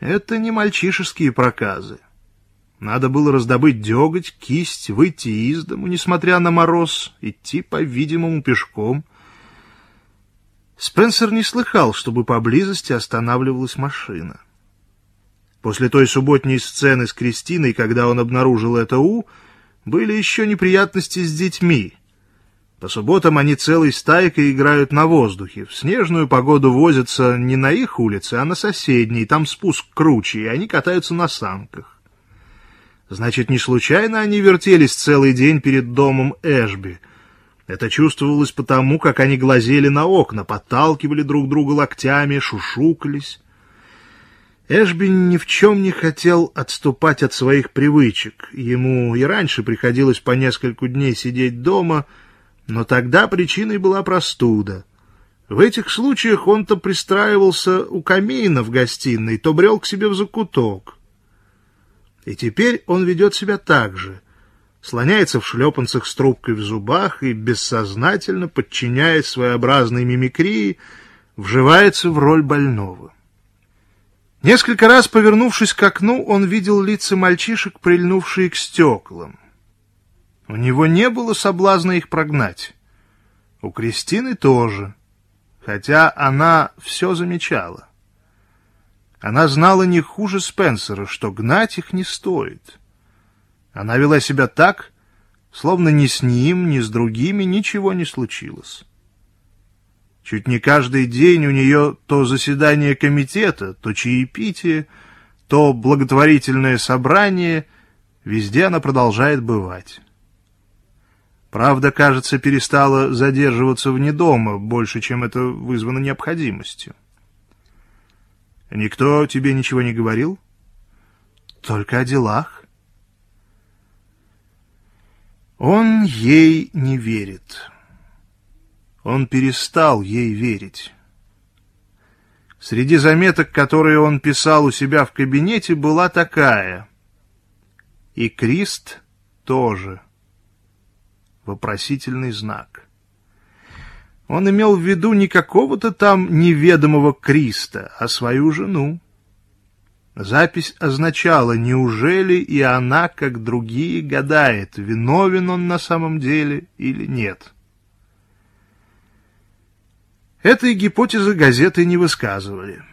Это не мальчишеские проказы. Надо было раздобыть деготь, кисть, выйти из дому, несмотря на мороз, идти, по-видимому, пешком. Спенсер не слыхал, чтобы поблизости останавливалась машина. После той субботней сцены с Кристиной, когда он обнаружил это У, были еще неприятности с детьми. По субботам они целой стайкой играют на воздухе. В снежную погоду возятся не на их улице, а на соседней. Там спуск круче, и они катаются на санках. Значит, не случайно они вертелись целый день перед домом Эшби. Это чувствовалось потому, как они глазели на окна, подталкивали друг друга локтями, шушукались. Эшби ни в чем не хотел отступать от своих привычек. Ему и раньше приходилось по нескольку дней сидеть дома, но тогда причиной была простуда. В этих случаях он то пристраивался у камина в гостиной, то брел к себе в закуток. И теперь он ведет себя так же. Слоняется в шлепанцах с трубкой в зубах и, бессознательно, подчиняясь своеобразной мимикрии, вживается в роль больного. Несколько раз, повернувшись к окну, он видел лица мальчишек, прильнувшие к стеклам. У него не было соблазна их прогнать. У Кристины тоже, хотя она все замечала. Она знала не хуже Спенсера, что гнать их не стоит. Она вела себя так, словно ни с ним, ни с другими ничего не случилось. Чуть не каждый день у нее то заседание комитета, то чаепитие, то благотворительное собрание, везде она продолжает бывать. Правда, кажется, перестала задерживаться вне дома больше, чем это вызвано необходимостью. Никто тебе ничего не говорил? Только о делах. Он ей не верит. Он перестал ей верить. Среди заметок, которые он писал у себя в кабинете, была такая. И Крист тоже. Вопросительный знак. Он имел в виду не какого-то там неведомого Криста, а свою жену. Запись означала, неужели и она, как другие, гадает, виновен он на самом деле или нет. Этой гипотезы газеты не высказывали.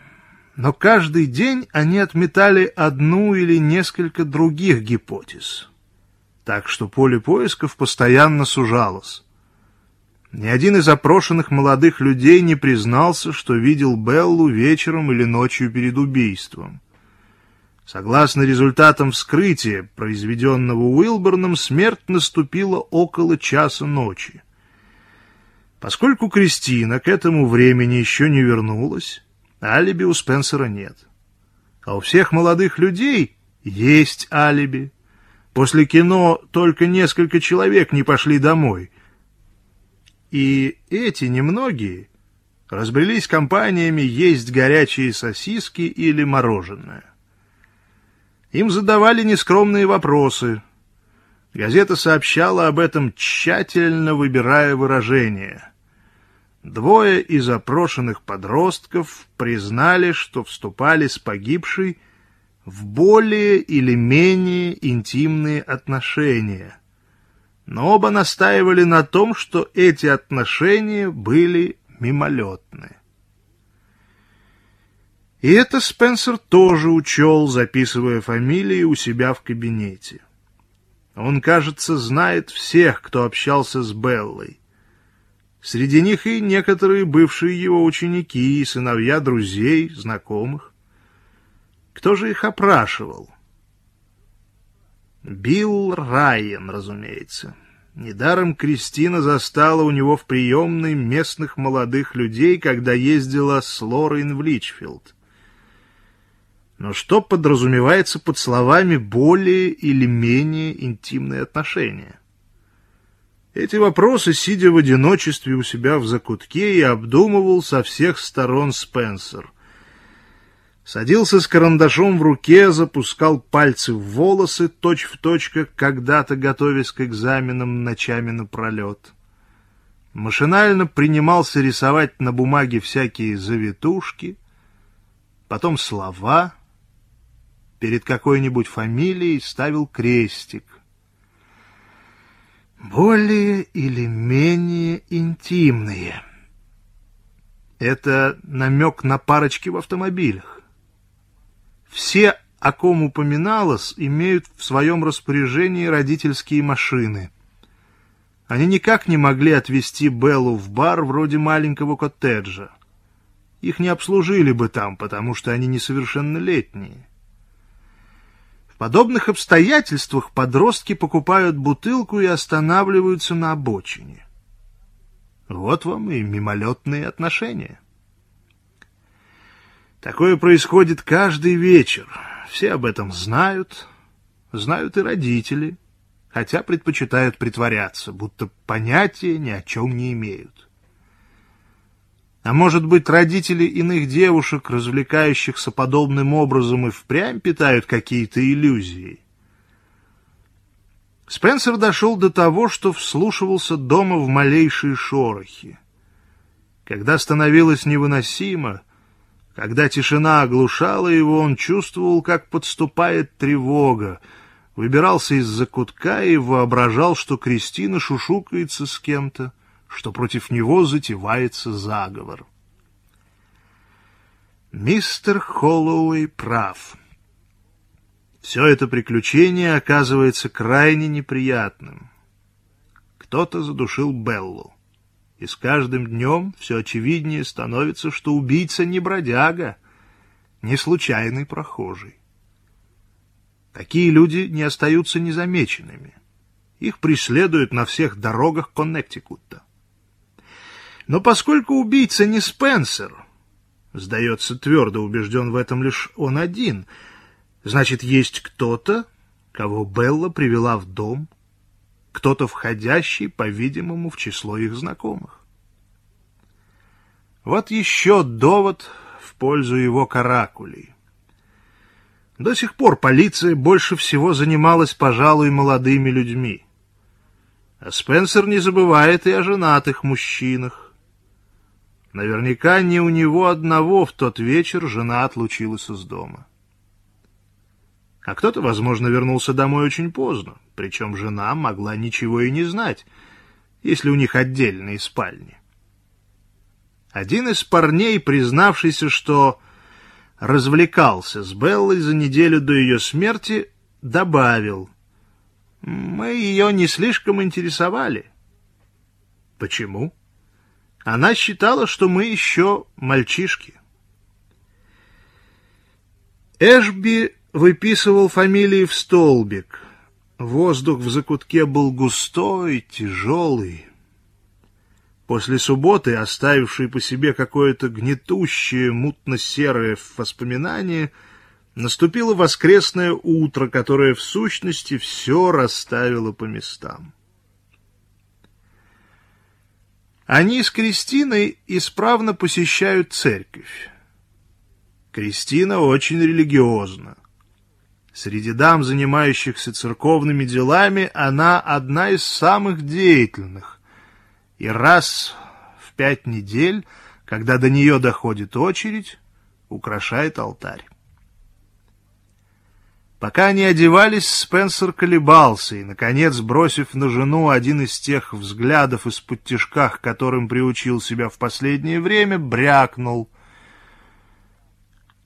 Но каждый день они отметали одну или несколько других гипотез. Так что поле поисков постоянно сужалось. Ни один из опрошенных молодых людей не признался, что видел Беллу вечером или ночью перед убийством. Согласно результатам вскрытия, произведенного Уилборном, смерть наступила около часа ночи. Поскольку Кристина к этому времени еще не вернулась, алиби у Спенсера нет. А у всех молодых людей есть алиби. После кино только несколько человек не пошли домой — и эти немногие разбрелись компаниями есть горячие сосиски или мороженое. Им задавали нескромные вопросы. Газета сообщала об этом, тщательно выбирая выражения. Двое из опрошенных подростков признали, что вступали с погибшей в более или менее интимные отношения — но оба настаивали на том, что эти отношения были мимолетны. И это Спенсер тоже учел, записывая фамилии у себя в кабинете. Он, кажется, знает всех, кто общался с Беллой. Среди них и некоторые бывшие его ученики, сыновья друзей, знакомых. Кто же их опрашивал? Билл Райан, разумеется. Недаром Кристина застала у него в приемной местных молодых людей, когда ездила с Лорен в Личфилд. Но что подразумевается под словами «более или менее интимные отношения»? Эти вопросы, сидя в одиночестве у себя в закутке, и обдумывал со всех сторон Спенсер — Садился с карандашом в руке, запускал пальцы в волосы, точь-в-точь, когда-то, готовясь к экзаменам ночами напролет. Машинально принимался рисовать на бумаге всякие завитушки, потом слова, перед какой-нибудь фамилией ставил крестик. Более или менее интимные. Это намек на парочки в автомобилях. Все, о ком упоминалось, имеют в своем распоряжении родительские машины. Они никак не могли отвезти Беллу в бар вроде маленького коттеджа. Их не обслужили бы там, потому что они несовершеннолетние. В подобных обстоятельствах подростки покупают бутылку и останавливаются на обочине. Вот вам и мимолетные отношения. Такое происходит каждый вечер. Все об этом знают, знают и родители, хотя предпочитают притворяться, будто понятия ни о чем не имеют. А может быть, родители иных девушек, развлекающихся подобным образом, и впрямь питают какие-то иллюзии? Спенсер дошел до того, что вслушивался дома в малейшие шорохи. Когда становилось невыносимо, когда тишина оглушала его, он чувствовал, как подступает тревога, выбирался из-за кутка и воображал, что Кристина шушукается с кем-то, что против него затевается заговор. Мистер Холлоуэй прав. Все это приключение оказывается крайне неприятным. Кто-то задушил Беллу. И с каждым днем все очевиднее становится, что убийца не бродяга, не случайный прохожий. Такие люди не остаются незамеченными. Их преследуют на всех дорогах Коннектикута. Но поскольку убийца не Спенсер, сдается твердо убежден в этом лишь он один — Значит, есть кто-то, кого Белла привела в дом, кто-то входящий, по-видимому, в число их знакомых. Вот еще довод в пользу его каракулей. До сих пор полиция больше всего занималась, пожалуй, молодыми людьми. А Спенсер не забывает и о женатых мужчинах. Наверняка не у него одного в тот вечер жена отлучилась из дома. А кто-то, возможно, вернулся домой очень поздно, причем жена могла ничего и не знать, если у них отдельные спальни. Один из парней, признавшийся, что развлекался с Беллой за неделю до ее смерти, добавил, «Мы ее не слишком интересовали». Почему? Она считала, что мы еще мальчишки. Эшби выписывал фамилии в столбик. Воздух в закутке был густой, тяжелый. После субботы, оставившей по себе какое-то гнетущее, мутно-серое воспоминание, наступило воскресное утро, которое в сущности все расставило по местам. Они с Кристиной исправно посещают церковь. Кристина очень религиозна. Среди дам, занимающихся церковными делами, она одна из самых деятельных. И раз в пять недель, когда до нее доходит очередь, украшает алтарь. Пока они одевались, Спенсер колебался и, наконец, бросив на жену один из тех взглядов из-под тишка, которым приучил себя в последнее время, брякнул —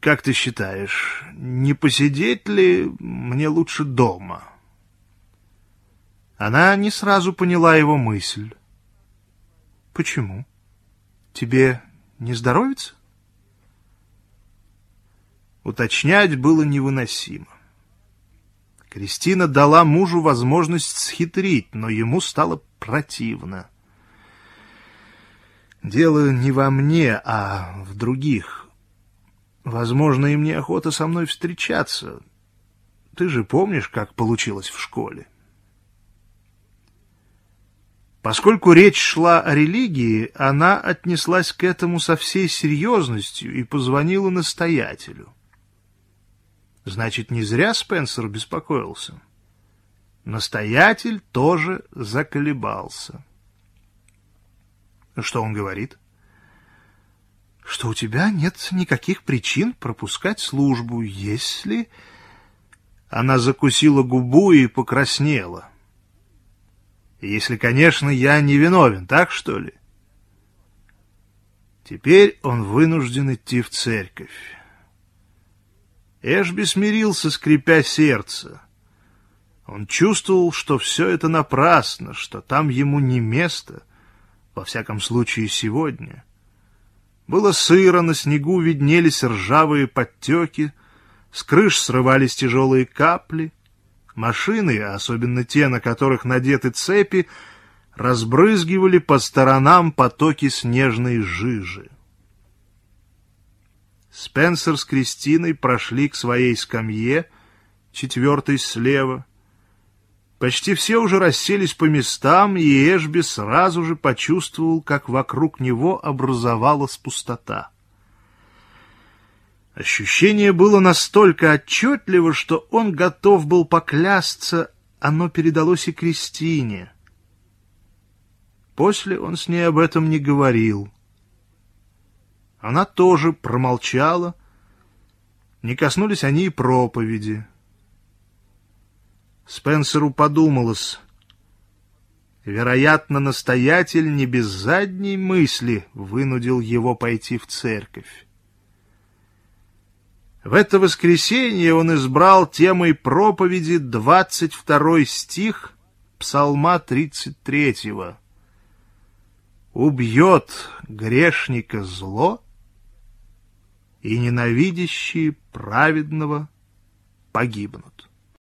как ты считаешь, не посидеть ли мне лучше дома? Она не сразу поняла его мысль. Почему? Тебе не здоровится? Уточнять было невыносимо. Кристина дала мужу возможность схитрить, но ему стало противно. Дело не во мне, а в других. Возможно, им неохота со мной встречаться. Ты же помнишь, как получилось в школе? Поскольку речь шла о религии, она отнеслась к этому со всей серьезностью и позвонила настоятелю. Значит, не зря Спенсер беспокоился. Настоятель тоже заколебался. Что он говорит? Что у тебя нет никаких причин пропускать службу, если... Она закусила губу и покраснела. Если, конечно, я не виновен, так что ли? Теперь он вынужден идти в церковь. Эшби смирился, скрипя сердце. Он чувствовал, что все это напрасно, что там ему не место, во всяком случае сегодня. Было сыро, на снегу виднелись ржавые подтеки, с крыш срывались тяжелые капли. Машины, особенно те, на которых надеты цепи, разбрызгивали по сторонам потоки снежной жижи. Спенсер с Кристиной прошли к своей скамье, четвертой слева. Почти все уже расселись по местам, и Эшби сразу же почувствовал, как вокруг него образовалась пустота. Ощущение было настолько отчетливо, что он готов был поклясться, оно передалось и Кристине. После он с ней об этом не говорил. Она тоже промолчала. Не коснулись они и проповеди. Спенсеру подумалось. Вероятно, настоятель не без задней мысли вынудил его пойти в церковь. В это воскресенье он избрал темой проповеди 22 стих Псалма 33 «Убьет грешника зло, и ненавидящие праведного погибнут».